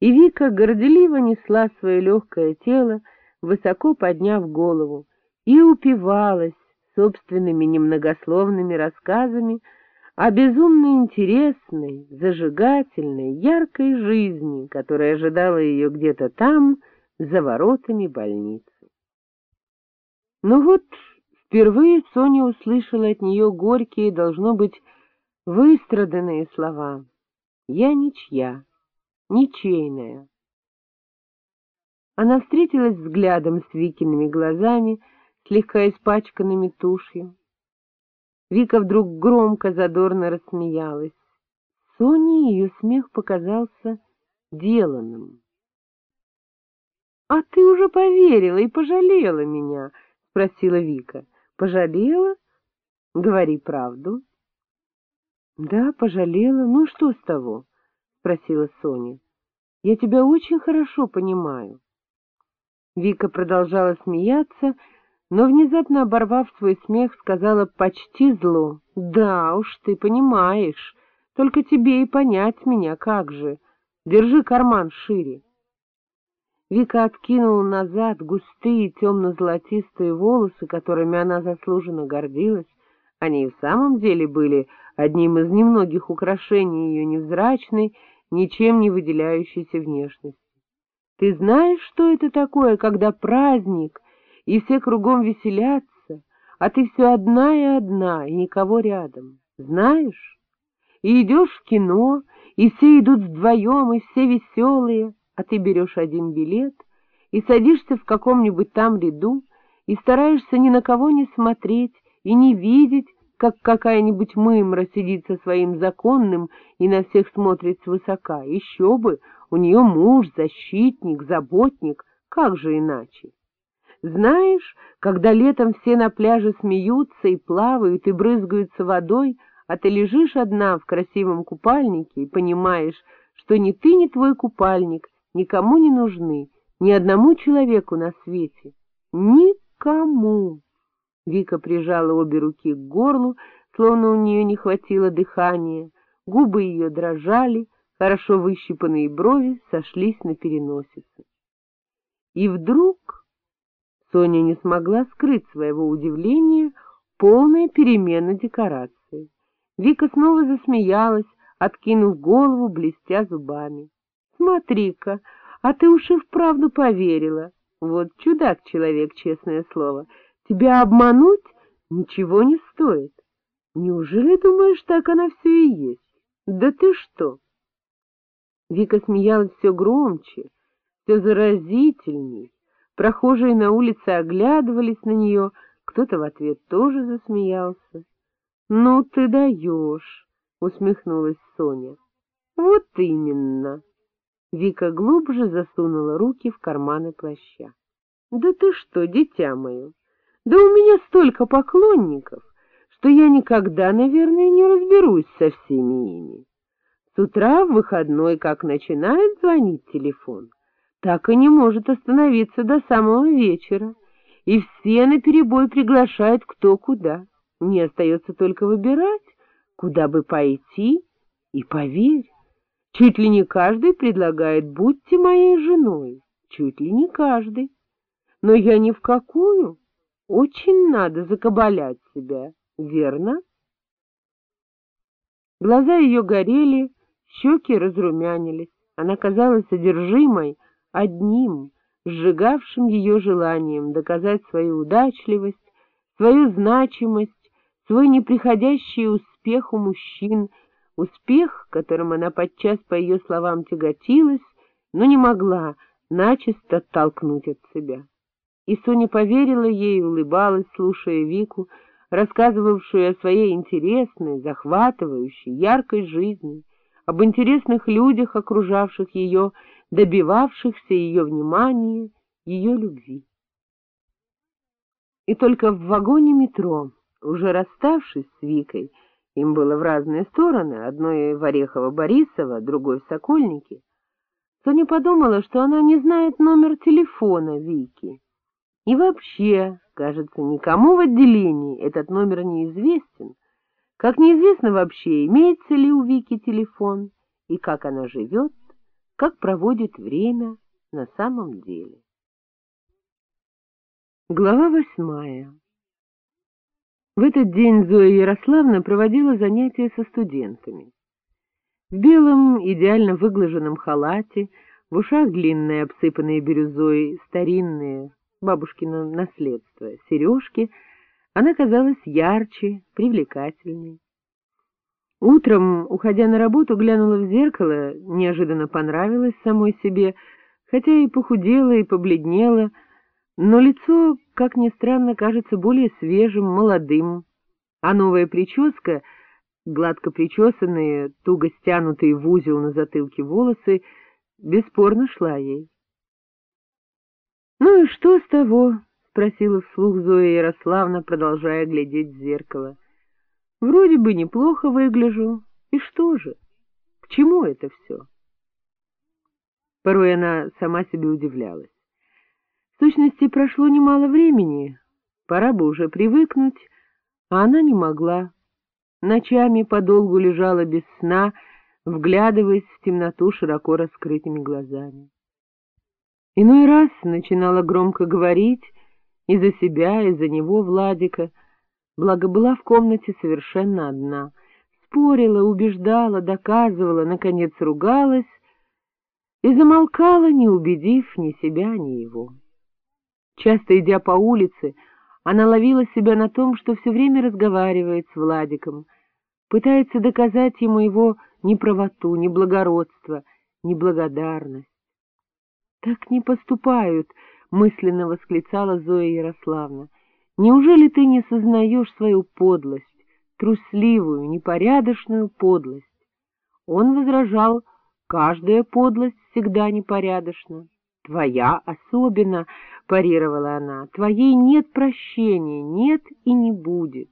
И Вика горделиво несла свое легкое тело, высоко подняв голову, и упивалась собственными немногословными рассказами о безумно интересной, зажигательной, яркой жизни, которая ожидала ее где-то там, за воротами больницы. Ну вот, впервые Соня услышала от нее горькие, должно быть, выстраданные слова. «Я ничья, ничейная». Она встретилась взглядом с Викиными глазами, слегка испачканными тушью. Вика вдруг громко, задорно рассмеялась. Соне ее смех показался деланным. — А ты уже поверила и пожалела меня? — спросила Вика. — Пожалела? Говори правду. — Да, пожалела. Ну что с того? — спросила Соня. — Я тебя очень хорошо понимаю. Вика продолжала смеяться, но, внезапно оборвав свой смех, сказала почти зло. — Да уж, ты понимаешь, только тебе и понять меня как же. Держи карман шире. Вика откинула назад густые темно-золотистые волосы, которыми она заслуженно гордилась. Они и в самом деле были одним из немногих украшений ее невзрачной, ничем не выделяющейся внешности. Ты знаешь, что это такое, когда праздник, и все кругом веселятся, а ты все одна и одна, и никого рядом? Знаешь? И идешь в кино, и все идут вдвоем, и все веселые, а ты берешь один билет и садишься в каком-нибудь там ряду и стараешься ни на кого не смотреть и не видеть, как какая-нибудь мымра сидит со своим законным и на всех смотрит свысока. Еще бы, у нее муж, защитник, заботник, как же иначе? Знаешь, когда летом все на пляже смеются и плавают и брызгаются водой, а ты лежишь одна в красивом купальнике и понимаешь, что ни ты, ни твой купальник никому не нужны, ни одному человеку на свете. Никому! Вика прижала обе руки к горлу, словно у нее не хватило дыхания, губы ее дрожали, хорошо выщипанные брови сошлись на переносице. И вдруг Соня не смогла скрыть своего удивления, полная перемена декорации. Вика снова засмеялась, откинув голову, блестя зубами. — Смотри-ка, а ты уж и вправду поверила. Вот чудак-человек, честное слово. Тебя обмануть ничего не стоит. Неужели думаешь, так она все и есть? Да ты что? Вика смеялась все громче, все заразительней. Прохожие на улице оглядывались на нее, кто-то в ответ тоже засмеялся. — Ну ты даешь, — усмехнулась Соня. — Вот именно. Вика глубже засунула руки в карманы плаща. — Да ты что, дитя мое, да у меня столько поклонников, что я никогда, наверное, не разберусь со всеми ими. С утра в выходной, как начинает звонить телефон, так и не может остановиться до самого вечера, и все наперебой приглашают кто куда. Мне остается только выбирать, куда бы пойти, и поверь, чуть ли не каждый предлагает «будьте моей женой», чуть ли не каждый. Но я ни в какую, очень надо закабалять себя, верно? Глаза ее горели, щеки разрумянились, она казалась содержимой одним, сжигавшим ее желанием доказать свою удачливость, свою значимость, свой неприходящий успех у мужчин, успех, которым она подчас, по ее словам, тяготилась, но не могла начисто оттолкнуть от себя. И Соня поверила ей улыбалась, слушая Вику, рассказывавшую о своей интересной, захватывающей, яркой жизни, об интересных людях, окружавших ее, добивавшихся ее внимания, ее любви. И только в вагоне метро уже расставшись с Викой, им было в разные стороны, одной в Орехово-Борисово, другой в Сокольнике, Соня подумала, что она не знает номер телефона Вики. И вообще, кажется, никому в отделении этот номер неизвестен, как неизвестно вообще, имеется ли у Вики телефон и как она живет, как проводит время на самом деле. Глава восьмая В этот день Зоя Ярославна проводила занятия со студентами. В белом, идеально выглаженном халате, в ушах длинные, обсыпанные бирюзой, старинные, бабушкино наследство, сережки, она казалась ярче, привлекательней. Утром, уходя на работу, глянула в зеркало, неожиданно понравилась самой себе, хотя и похудела, и побледнела, но лицо, как ни странно, кажется более свежим, молодым, а новая прическа, гладко причесанные, туго стянутые в узел на затылке волосы, бесспорно шла ей. — Ну и что с того? — спросила вслух Зоя Ярославна, продолжая глядеть в зеркало. — Вроде бы неплохо выгляжу. И что же? К чему это все? Порой она сама себе удивлялась. В сущности, прошло немало времени, пора бы уже привыкнуть, а она не могла. Ночами подолгу лежала без сна, вглядываясь в темноту широко раскрытыми глазами. Иной раз начинала громко говорить и за себя, и за него, Владика — благо была в комнате совершенно одна. Спорила, убеждала, доказывала, наконец ругалась и замолкала, не убедив ни себя, ни его. Часто идя по улице, она ловила себя на том, что все время разговаривает с Владиком, пытается доказать ему его неправоту, неблагородство, неблагодарность. — Так не поступают, — мысленно восклицала Зоя Ярославна. Неужели ты не сознаешь свою подлость, трусливую, непорядочную подлость? Он возражал, каждая подлость всегда непорядочна. Твоя особенно, — парировала она, — твоей нет прощения, нет и не будет.